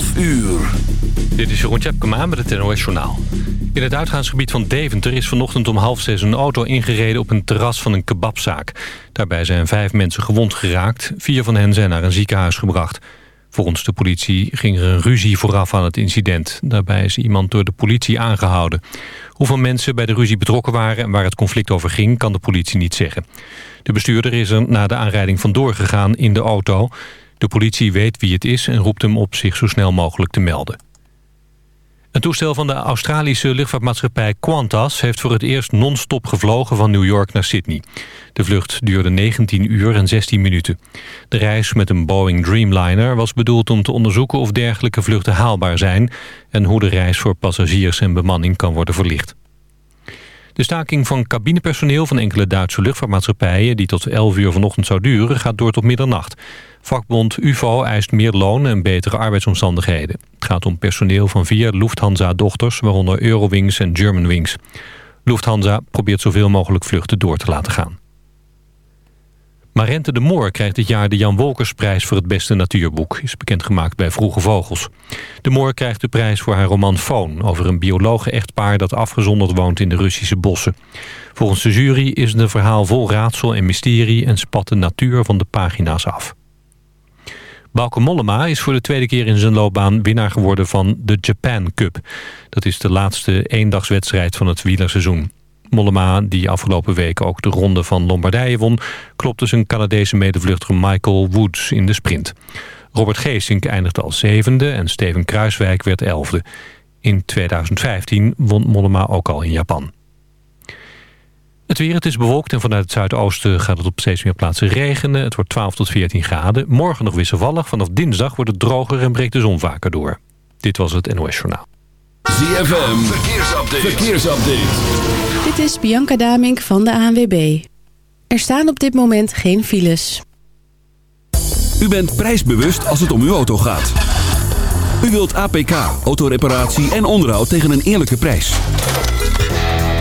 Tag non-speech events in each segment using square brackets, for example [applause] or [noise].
12 uur. Dit is Jeroen Tjepkema met het NOS Journaal. In het uitgaansgebied van Deventer is vanochtend om half zes een auto ingereden op een terras van een kebabzaak. Daarbij zijn vijf mensen gewond geraakt. Vier van hen zijn naar een ziekenhuis gebracht. Volgens de politie ging er een ruzie vooraf aan het incident. Daarbij is iemand door de politie aangehouden. Hoeveel mensen bij de ruzie betrokken waren en waar het conflict over ging... kan de politie niet zeggen. De bestuurder is er na de aanrijding vandoor gegaan in de auto. De politie weet wie het is en roept hem op zich zo snel mogelijk te melden. Een toestel van de Australische luchtvaartmaatschappij Qantas... heeft voor het eerst non-stop gevlogen van New York naar Sydney. De vlucht duurde 19 uur en 16 minuten. De reis met een Boeing Dreamliner was bedoeld om te onderzoeken... of dergelijke vluchten haalbaar zijn... en hoe de reis voor passagiers en bemanning kan worden verlicht. De staking van cabinepersoneel van enkele Duitse luchtvaartmaatschappijen... die tot 11 uur vanochtend zou duren, gaat door tot middernacht. Vakbond UVO eist meer loon en betere arbeidsomstandigheden. Het gaat om personeel van vier Lufthansa-dochters... waaronder Eurowings en Germanwings. Lufthansa probeert zoveel mogelijk vluchten door te laten gaan. Marente de Moor krijgt dit jaar de Jan Wolkersprijs voor het beste natuurboek. Is bekendgemaakt bij Vroege Vogels. De Moor krijgt de prijs voor haar roman Foon... over een biologen-echtpaar dat afgezonderd woont in de Russische bossen. Volgens de jury is het een verhaal vol raadsel en mysterie... en spat de natuur van de pagina's af. Bauke Mollema is voor de tweede keer in zijn loopbaan winnaar geworden van de Japan Cup. Dat is de laatste eendagswedstrijd van het wielerseizoen. Mollema, die afgelopen week ook de ronde van Lombardije won... klopte zijn Canadese medevluchter Michael Woods in de sprint. Robert Geesink eindigde als zevende en Steven Kruiswijk werd elfde. In 2015 won Mollema ook al in Japan. Het weer, het is bewolkt en vanuit het zuidoosten gaat het op steeds meer plaatsen regenen. Het wordt 12 tot 14 graden. Morgen nog wisselvallig. Vanaf dinsdag wordt het droger en breekt de zon vaker door. Dit was het NOS Journaal. ZFM, verkeersupdate. verkeersupdate. Dit is Bianca Damink van de ANWB. Er staan op dit moment geen files. U bent prijsbewust als het om uw auto gaat. U wilt APK, autoreparatie en onderhoud tegen een eerlijke prijs.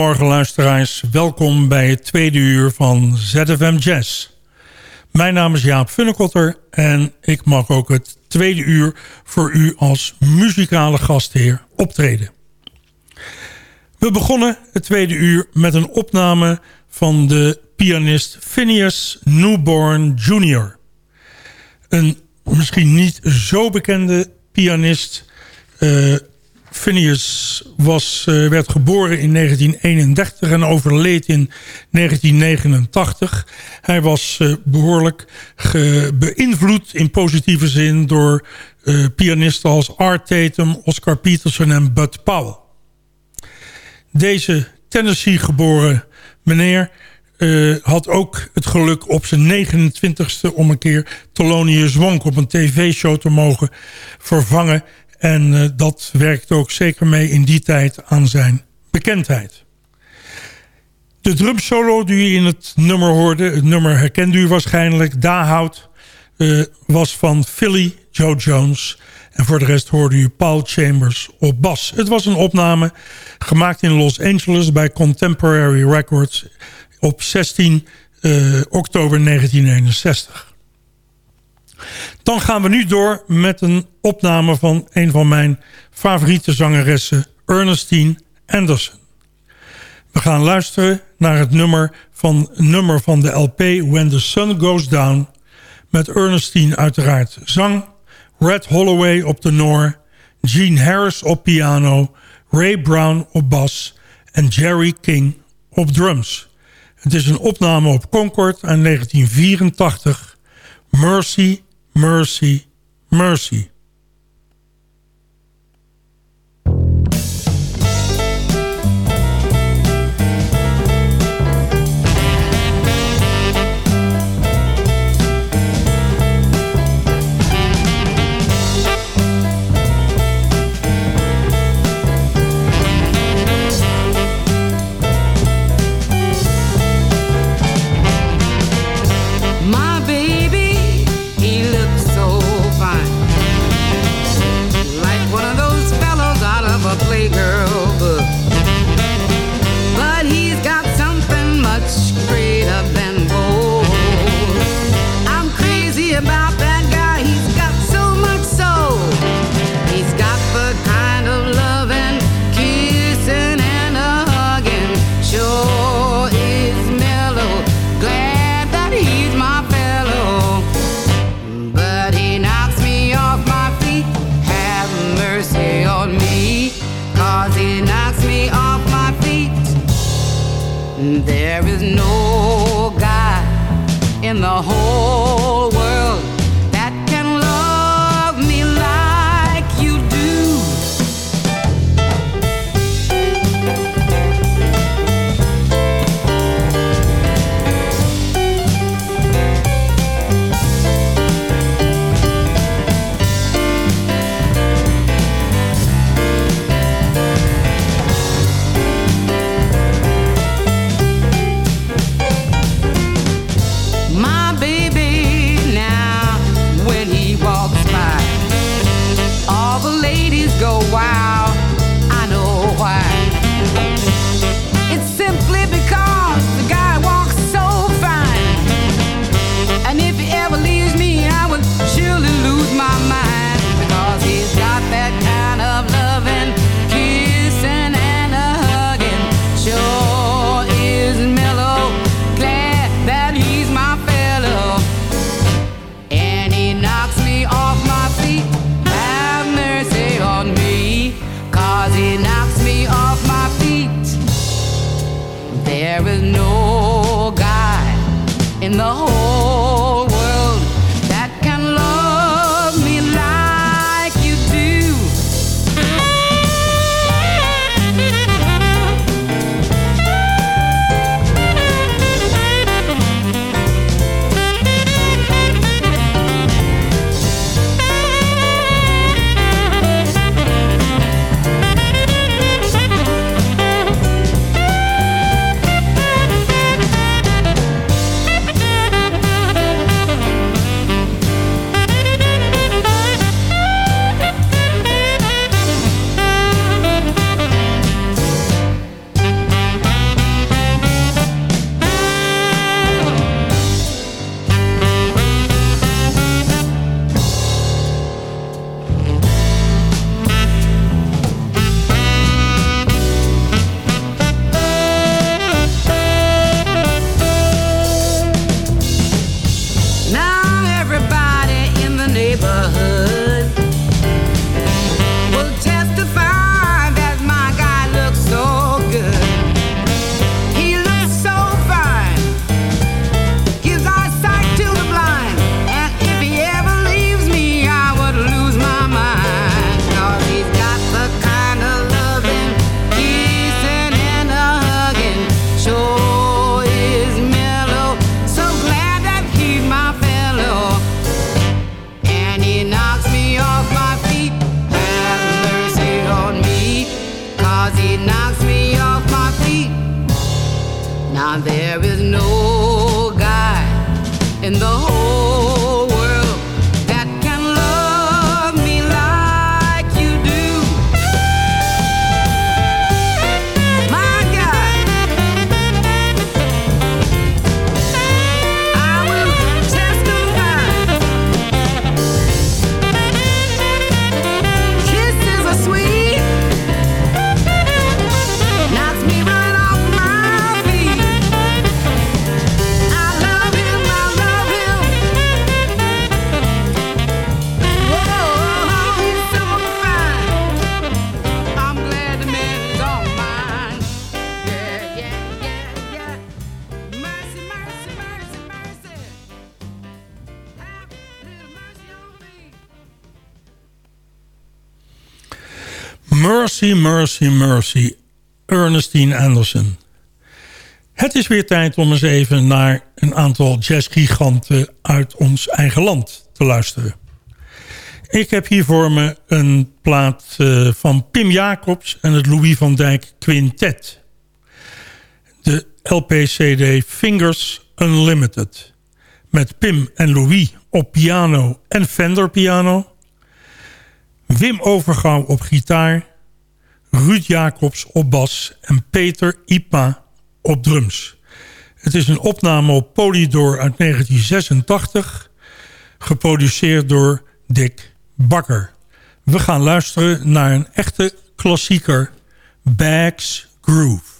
Goedemorgen luisteraars. Welkom bij het tweede uur van ZFM Jazz. Mijn naam is Jaap Funnekotter en ik mag ook het tweede uur voor u als muzikale gastheer optreden. We begonnen het tweede uur met een opname van de pianist Phineas Newborn Jr. Een misschien niet zo bekende pianist... Uh, Phineas was, uh, werd geboren in 1931 en overleed in 1989. Hij was uh, behoorlijk beïnvloed in positieve zin... door uh, pianisten als Art Tatum, Oscar Peterson en Bud Powell. Deze Tennessee-geboren meneer... had ook het geluk op zijn 29ste om een keer Thelonious Wonk op een tv-show te mogen vervangen... En uh, dat werkt ook zeker mee in die tijd aan zijn bekendheid. De drumsolo die u in het nummer hoorde, het nummer herkende u waarschijnlijk, Dahoud, uh, was van Philly Joe Jones. En voor de rest hoorde u Paul Chambers op bas. Het was een opname gemaakt in Los Angeles bij Contemporary Records op 16 uh, oktober 1961. Dan gaan we nu door met een opname van een van mijn favoriete zangeressen, Ernestine Anderson. We gaan luisteren naar het nummer van, nummer van de LP When the Sun Goes Down... met Ernestine uiteraard zang, Red Holloway op de noor... Gene Harris op piano, Ray Brown op bas en Jerry King op drums. Het is een opname op Concord in 1984 Mercy, Mercy, Mercy. Mercy, Mercy, Mercy. Ernestine Anderson. Het is weer tijd om eens even naar een aantal jazzgiganten uit ons eigen land te luisteren. Ik heb hier voor me een plaat eh, van Pim Jacobs en het Louis van Dijk Quintet. De LP-CD Fingers Unlimited. Met Pim en Louis op piano en Fender piano. Wim Overgouw op gitaar. Ruud Jacobs op bas en Peter Ipa op drums. Het is een opname op Polydor uit 1986. Geproduceerd door Dick Bakker. We gaan luisteren naar een echte klassieker. Bags Groove.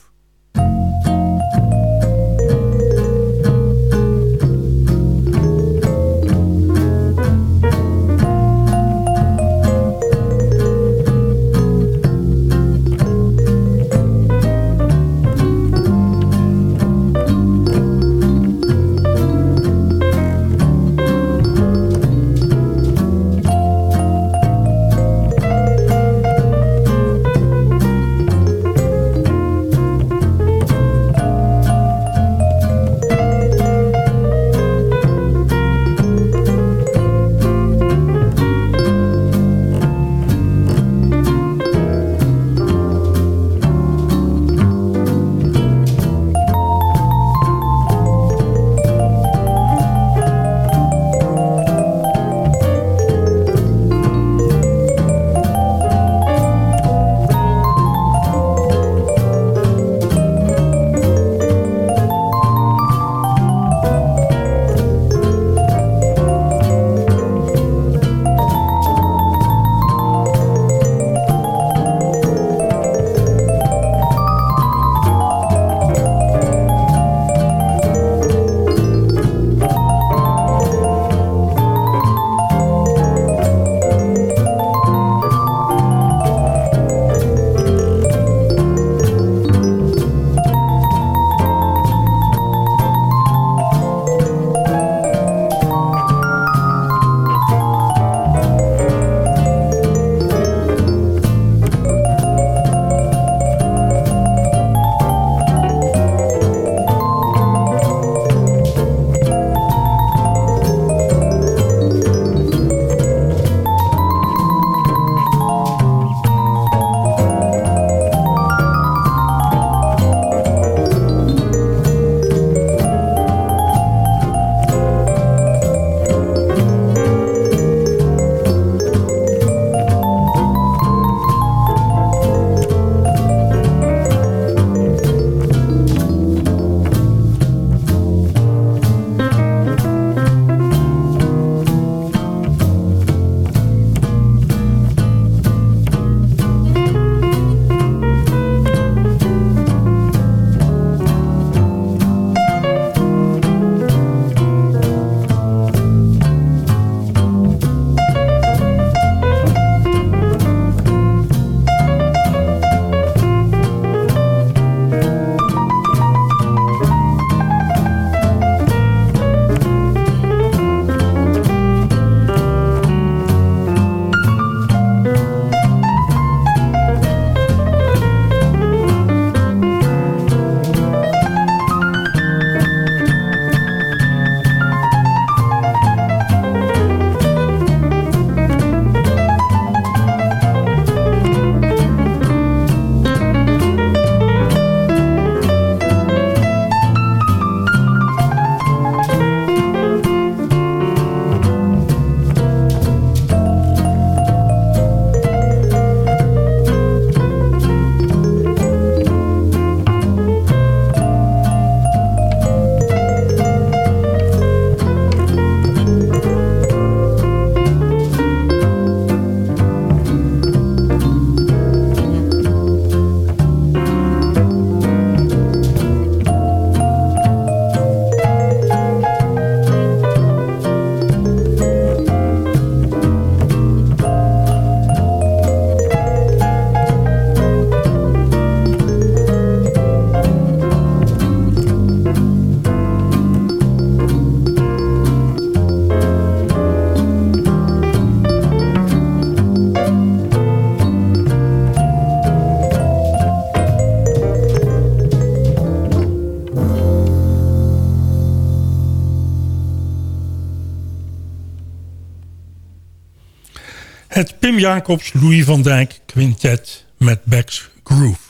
Het Pim Jacobs Louis van Dijk Quintet met Beck's Groove.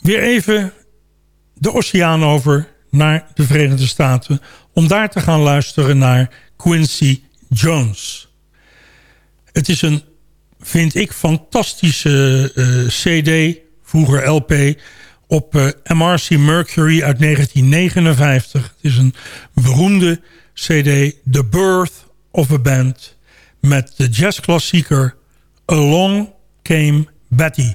Weer even de oceaan over naar de Verenigde Staten... om daar te gaan luisteren naar Quincy Jones. Het is een, vind ik, fantastische uh, cd, vroeger LP... op uh, MRC Mercury uit 1959. Het is een beroemde cd, The Birth of a Band... met de jazzklassieker Along Came Betty...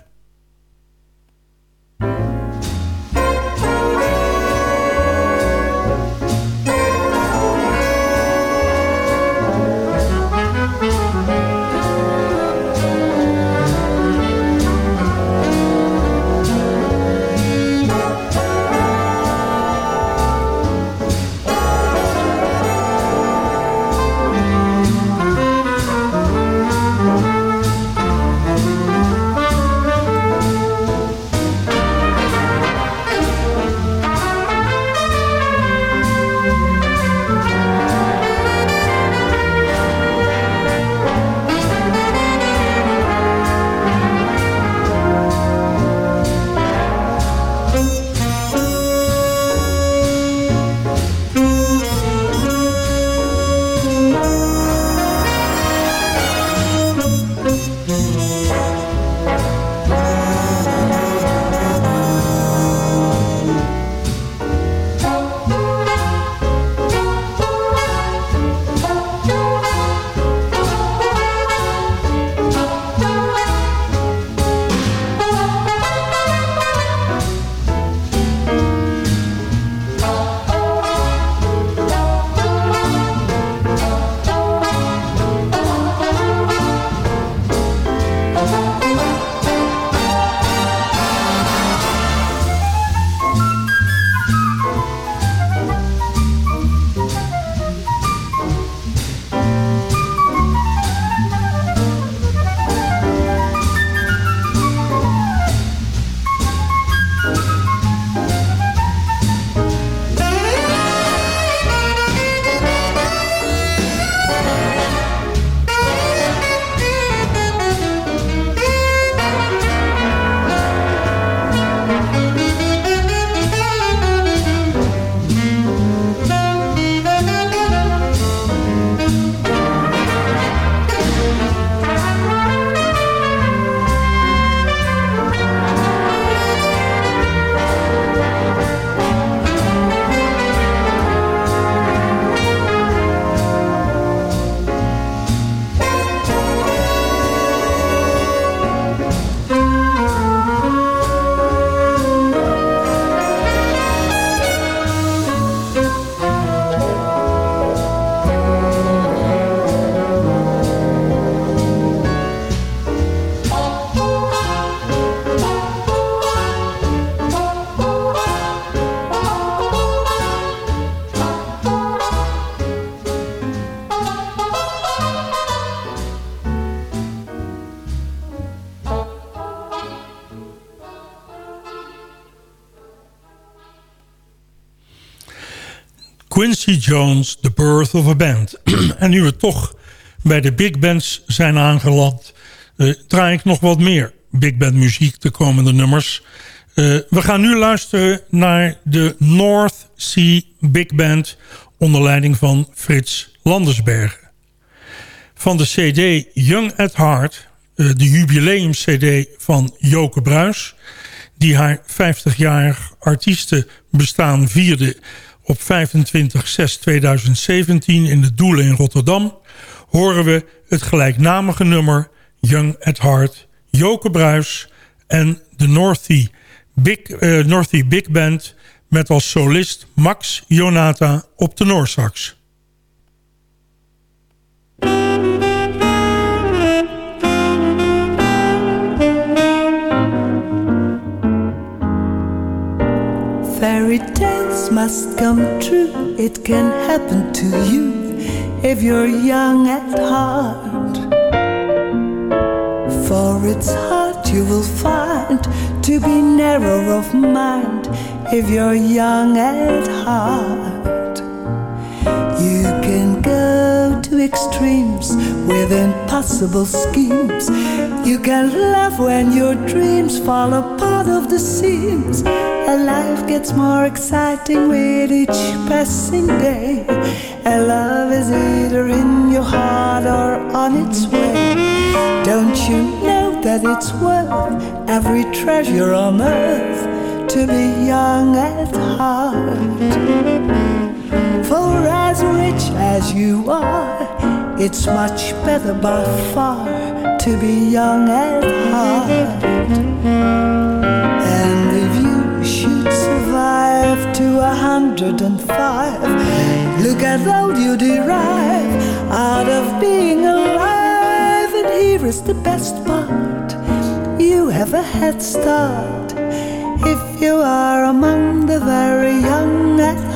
Quincy Jones, The Birth of a Band. [clears throat] en nu we toch bij de big bands zijn aangeland... Uh, draai ik nog wat meer big band muziek de komende nummers. Uh, we gaan nu luisteren naar de North Sea Big Band... onder leiding van Frits Landersbergen. Van de cd Young at Heart, uh, de jubileum-cd van Joke Bruis... die haar 50-jarig artiestenbestaan vierde op 25-6-2017 in de Doelen in Rotterdam... horen we het gelijknamige nummer Young at Heart, Joke Bruis... en de Northie Big, Northie Big Band met als solist Max Jonata op de Noorsax. Fairy tales must come true. It can happen to you if you're young at heart. For it's hard you will find to be narrow of mind if you're young at heart. You can go to extremes with impossible schemes. You can laugh when your dreams fall apart of the seams. And life gets more exciting with each passing day. And love is either in your heart or on its way. Don't you know that it's worth every treasure on earth to be young at heart? For as rich as you are, it's much better by far to be young at heart. And if you should survive to a hundred and five, look at all you derive out of being alive. And here is the best part you have a head start if you are among the very young at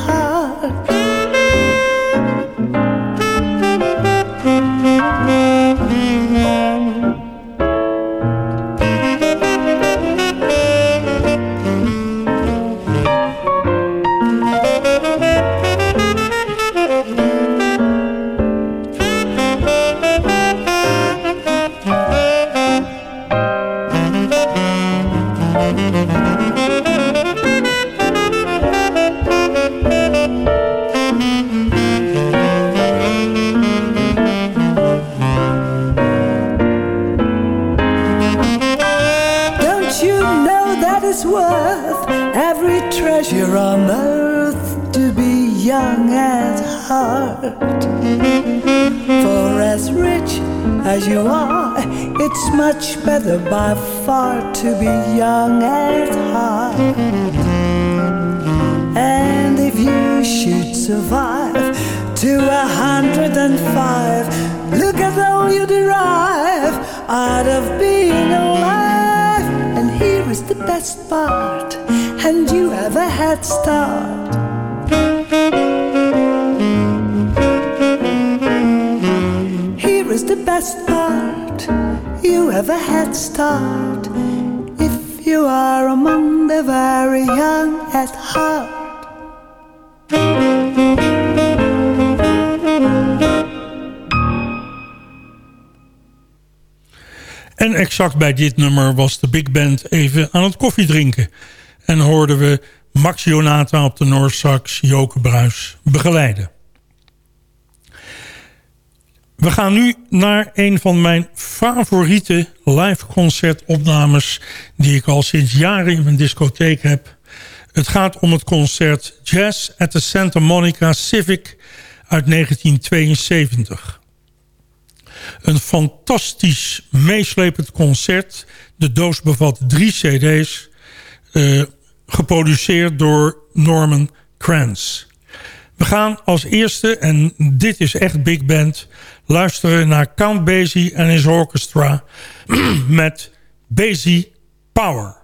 as you are, it's much better by far to be young at heart. And if you should survive to a hundred and five, look at all you derive out of being alive. And here is the best part, and you have a head start. Here is the best you have a head start. If you are among the very young at heart. En exact bij dit nummer was de big band even aan het koffiedrinken. En hoorden we Max Jonata op de Noorsax Joke Bruis begeleiden. We gaan nu naar een van mijn favoriete live concertopnames... die ik al sinds jaren in mijn discotheek heb. Het gaat om het concert Jazz at the Santa Monica Civic uit 1972. Een fantastisch meeslepend concert. De doos bevat drie cd's. eh, geproduceerd door Norman Kranz. We gaan als eerste, en dit is echt big band... luisteren naar Count Basie en his orchestra... [clears throat] met Basie Power.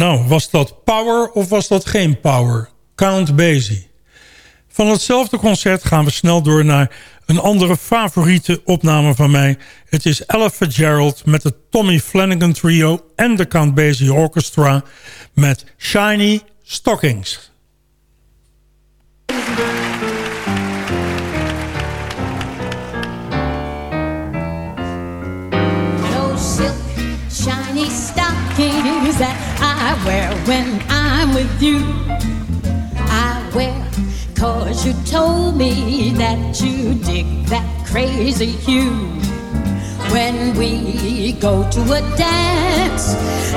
Nou, was dat power of was dat geen power? Count Basie. Van hetzelfde concert gaan we snel door naar een andere favoriete opname van mij. Het is Ella Fitzgerald met het Tommy Flanagan Trio... en de Count Basie Orchestra met Shiny Stockings. Wear when I'm with you. I wear cause you told me that you dig that crazy hue. When we go to a dance,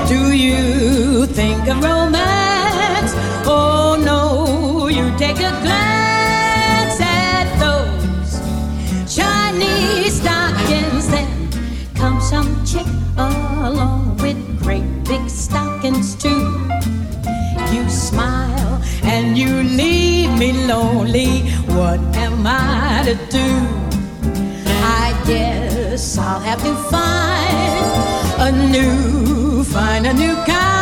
do you think of romance? Oh no, you take a glance at those shiny stockings, then come some chick along great big stockings too. You smile and you leave me lonely. What am I to do? I guess I'll have to find a new, find a new kind,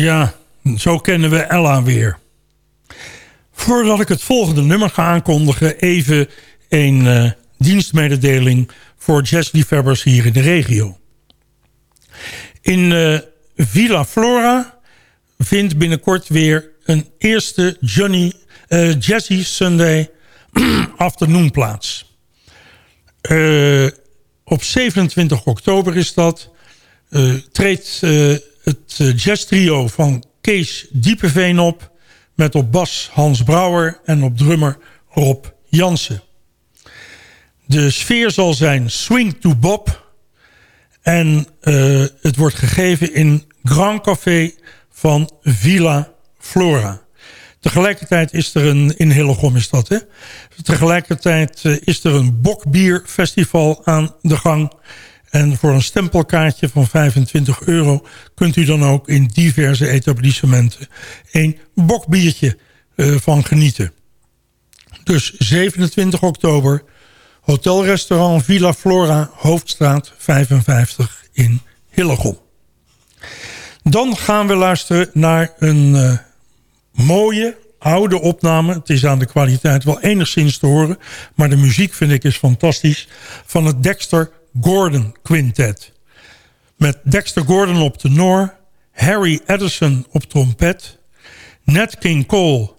Ja, zo kennen we Ella weer. Voordat ik het volgende nummer ga aankondigen... even een eh, dienstmededeling voor jazzliefhebbers hier in de regio. In eh, Villa Flora vindt binnenkort weer een eerste Johnny, eh, Jazzy Sunday [clears throat] afternoon plaats. Op 27 oktober is dat. treedt het eh, jazztrio van Kees Diepeveen op... met op bas Hans Brouwer en op drummer Rob Jansen. De sfeer zal zijn Swing to Bob... en eh, het wordt gegeven in Grand Café van Villa Flora. Tegelijkertijd is er een, in Hillegom is dat hè. Tegelijkertijd eh, is er een bokbierfestival aan de gang. En voor een stempelkaartje van 25 euro kunt u dan ook in diverse etablissementen een bokbiertje eh, van genieten. Dus 27 oktober, hotelrestaurant Villa Flora, Hoofdstraat 55 in Hillegom. Dan gaan we luisteren naar een eh, mooie oude opname. Het is aan de kwaliteit wel enigszins te horen. Maar de muziek vind ik is fantastisch. Van het Dexter Gordon Quintet. Met Dexter Gordon op tenor. Harry Edison op trompet. Nat King Cole,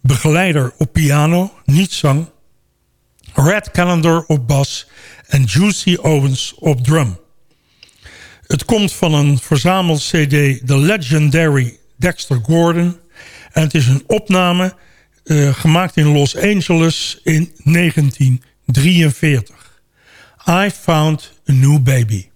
begeleider op piano, niet zang. Red Calendar op bas. En Juicy Owens op drum. Het komt van een verzameld cd The Legendary Dexter Gordon. En het is een opname uh, gemaakt in Los Angeles in 1943. I Found a New Baby.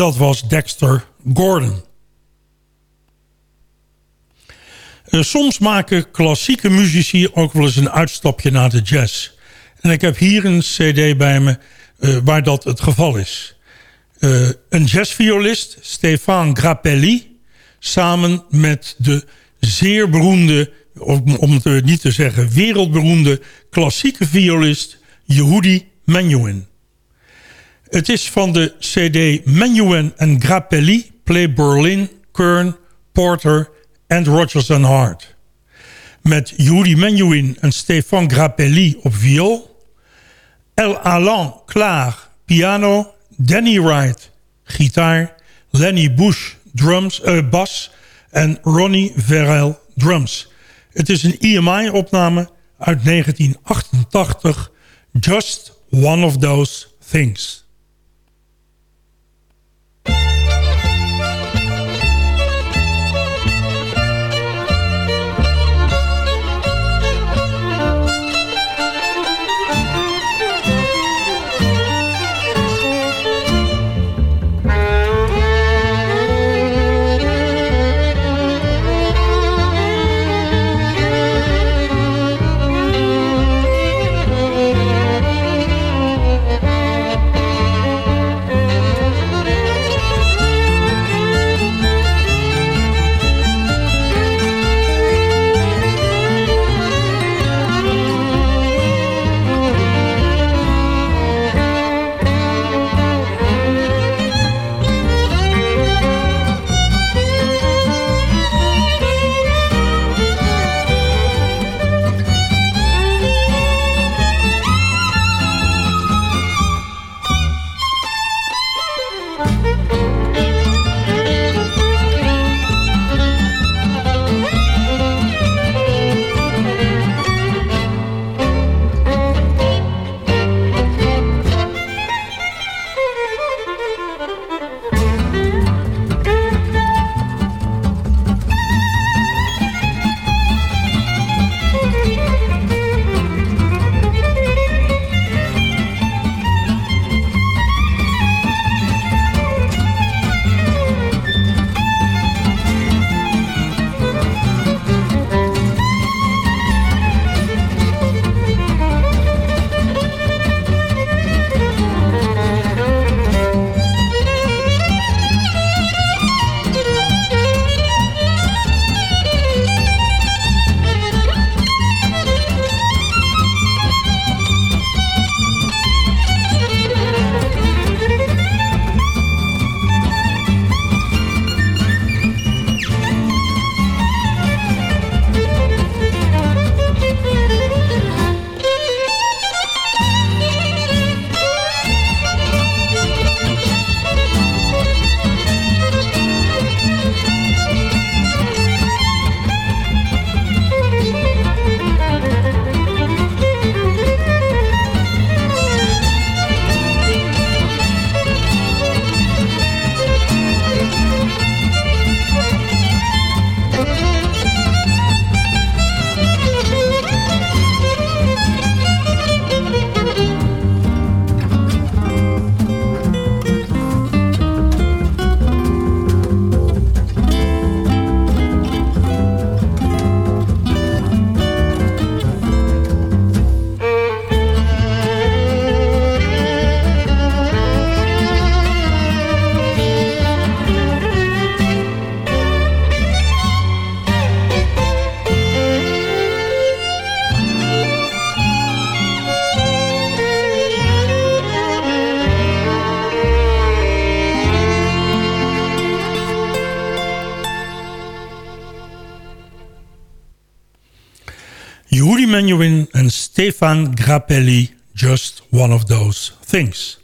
Dat was Dexter Gordon. Eh, soms maken klassieke muzici ook wel eens een uitstapje naar de jazz. En ik heb hier een cd bij me eh, waar dat het geval is. Eh, een jazzviolist, Stefan Grappelli... samen met de zeer beroemde, om het niet te zeggen... wereldberoemde klassieke violist Yehudi Menuhin. Het is van de cd Menuhin en Grappelli... Play Berlin, Kern, Porter en Rodgers and Hart. Met Yuri Menuhin en Stefan Grappelli op viool. El Alan Klaar piano. Danny Wright gitaar. Lenny Bush drums, uh, bas. En Ronnie Verrell drums. Het is een EMI-opname uit 1988. Just One of Those Things. Menuhin en Stefan Grappelli, Just One of Those Things.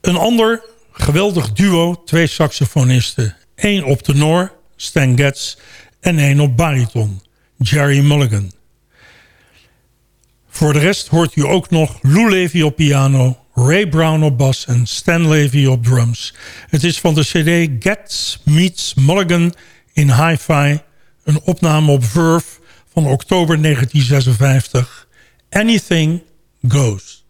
Een ander geweldig duo, twee saxofonisten. één op tenor, Stan Getz, en één op bariton, Jerry Mulligan. Voor de rest hoort u ook nog Lou Levy op piano... Ray Brown op bas en Stan Levy op drums. Het is van de cd Getz Meets Mulligan in Hi-Fi... een opname op Verve van oktober 1956. Anything Goes.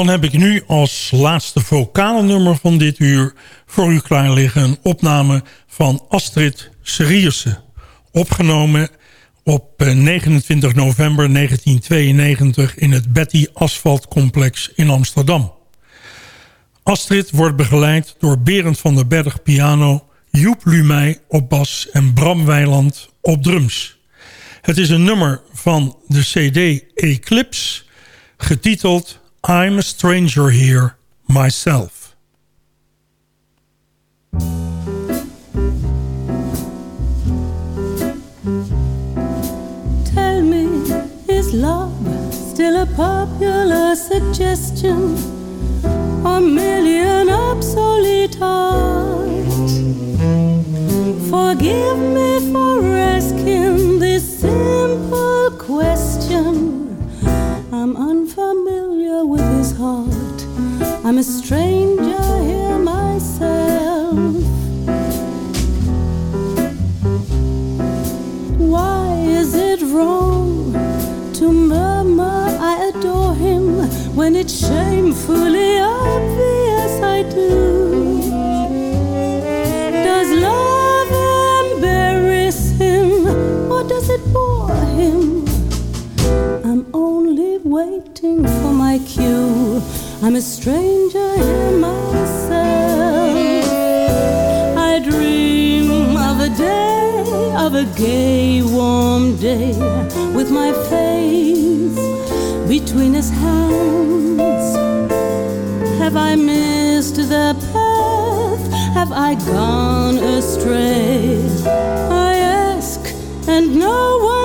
Dan heb ik nu als laatste vocale nummer van dit uur... voor u klaar liggen een opname van Astrid Serierse. Opgenomen op 29 november 1992 in het Betty Asphalt Complex in Amsterdam. Astrid wordt begeleid door Berend van der Berg piano... Joep Lumey op bas en Bram Weiland op drums. Het is een nummer van de cd Eclipse, getiteld I'm a stranger here myself. Tell me, is love still a popular suggestion? Merely an obsolete art? Forgive me for asking this simple question. I'm unfamiliar with his heart. I'm a stranger here myself. Why is it wrong to murmur I adore him when it's shamefully obvious I do? Does love embarrass him or does it bore him? I'm I'm a stranger here myself. I dream of a day, of a gay, warm day, with my face between his hands. Have I missed the path? Have I gone astray? I ask, and no one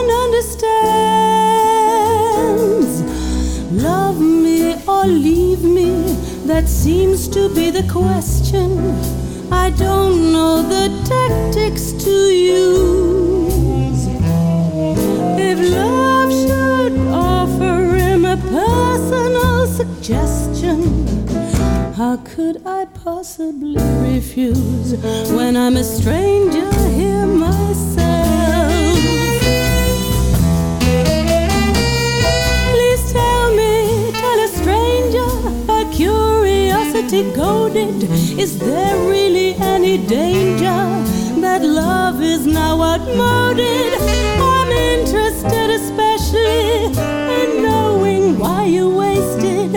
that seems to be the question. I don't know the tactics to use. If love should offer him a personal suggestion, how could I possibly refuse when I'm a stranger here myself? Curiosity goaded, is there really any danger that love is now outmoded? I'm interested especially in knowing why you wasted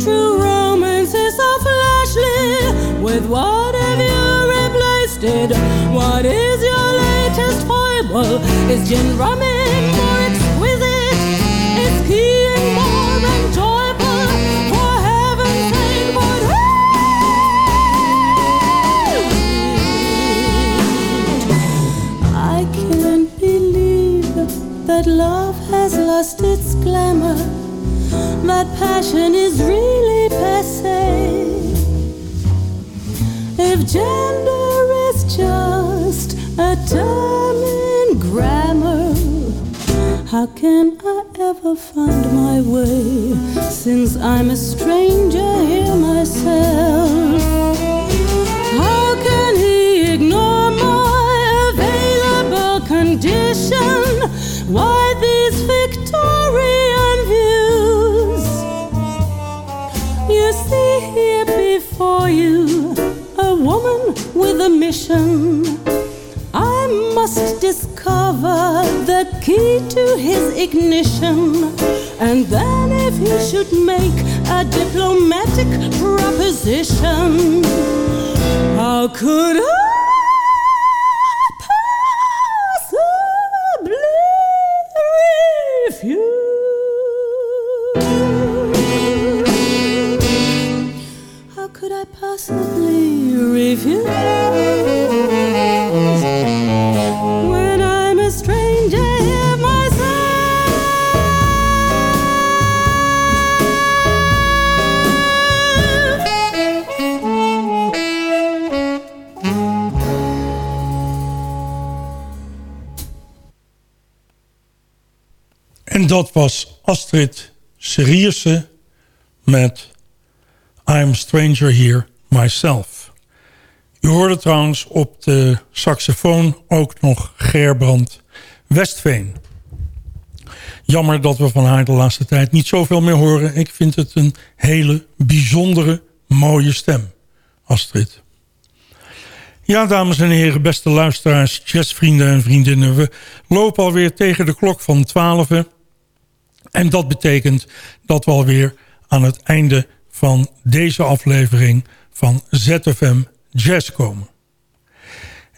true romance is so flashly. With what have you replaced it? What is your latest foible? Is gin rummin love has lost its glamour. That passion is really passe. If gender is just a term in grammar, how can I ever find my way since I'm a stranger here myself? How can he ignore my available condition? Why must discover the key to his ignition. And then, if he should make a diplomatic proposition, how could I dat was Astrid Seriusse met I'm Stranger Here Myself. U hoorde trouwens op de saxofoon ook nog Gerbrand Westveen. Jammer dat we van haar de laatste tijd niet zoveel meer horen. Ik vind het een hele bijzondere, mooie stem, Astrid. Ja, dames en heren, beste luisteraars, jazzvrienden en vriendinnen. We lopen alweer tegen de klok van 12. En dat betekent dat we alweer aan het einde van deze aflevering van ZFM Jazz komen.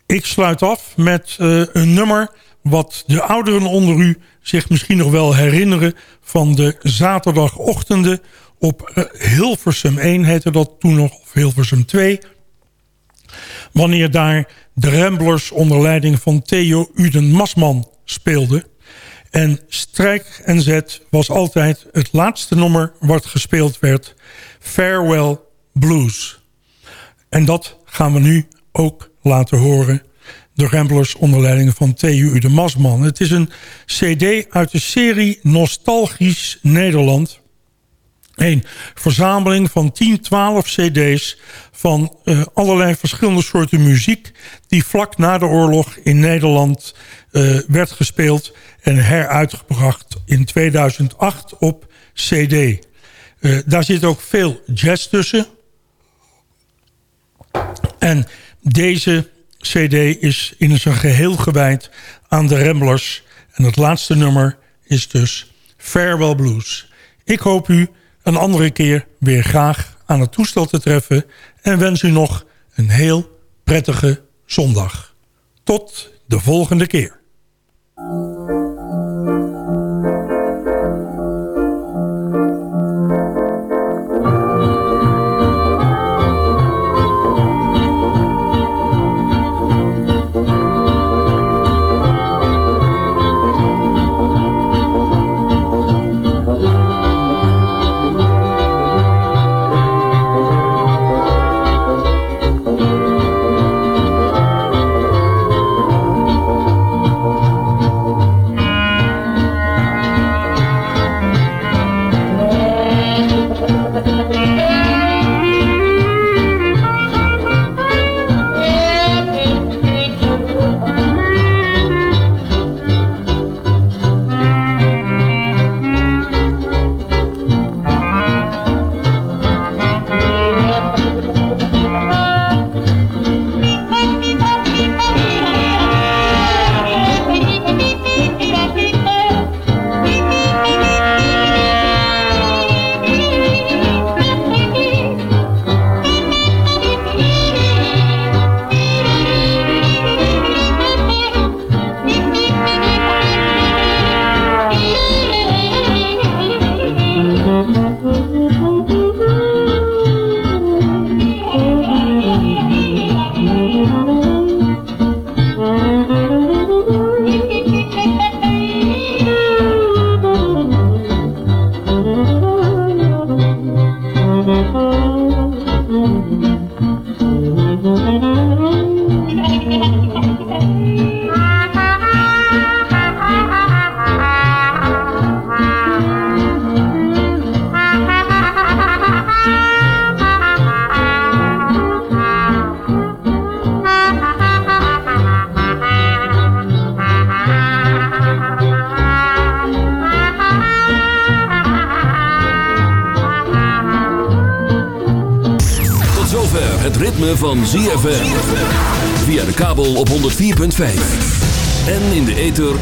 Ik sluit af met eh, een nummer wat de ouderen onder u zich misschien nog wel herinneren... van de zaterdagochtenden op eh, Hilversum 1 heette dat toen nog, of Hilversum 2... wanneer daar de Ramblers onder leiding van Theo Uden Masman speelden... En Strijk en Zet was altijd het laatste nummer wat gespeeld werd. Farewell Blues. En dat gaan we nu ook laten horen. De Ramblers onder leiding van T.U. de Masman. Het is een cd uit de serie Nostalgisch Nederland. Een verzameling van 10, 12 cd's van uh, allerlei verschillende soorten muziek... die vlak na de oorlog in Nederland uh, werd gespeeld en heruitgebracht in 2008 op CD. Eh, daar zit ook veel jazz tussen. En deze CD is in zijn geheel gewijd aan de Ramblers. En het laatste nummer is dus Farewell Blues. Ik hoop u een andere keer weer graag aan het toestel te treffen... en wens u nog een heel prettige zondag. Tot de volgende keer.